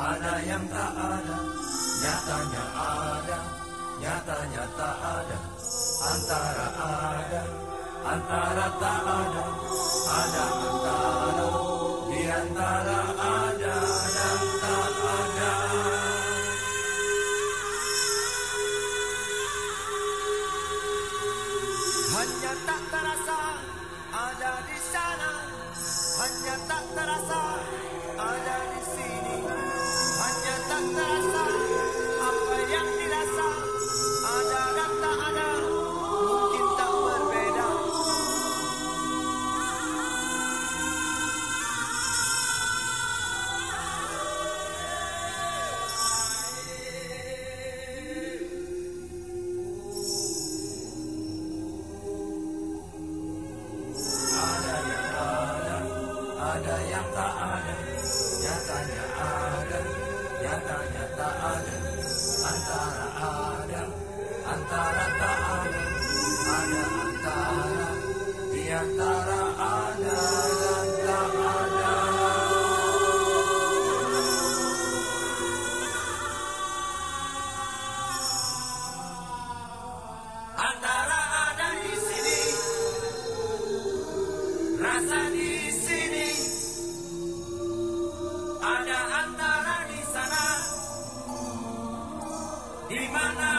ada, yang tak ada, nyatanya ada, nyatanya tak ada, antara ada, antara tak ada, ada antara, di antara ada dan tak ada. Hanya tak terasa ada di sana, hanya tak terasa ada di ada yang tak ada, nyatanya ada, nyatanya tak ada, antara ada, antara tak ada, ada antara, di antara di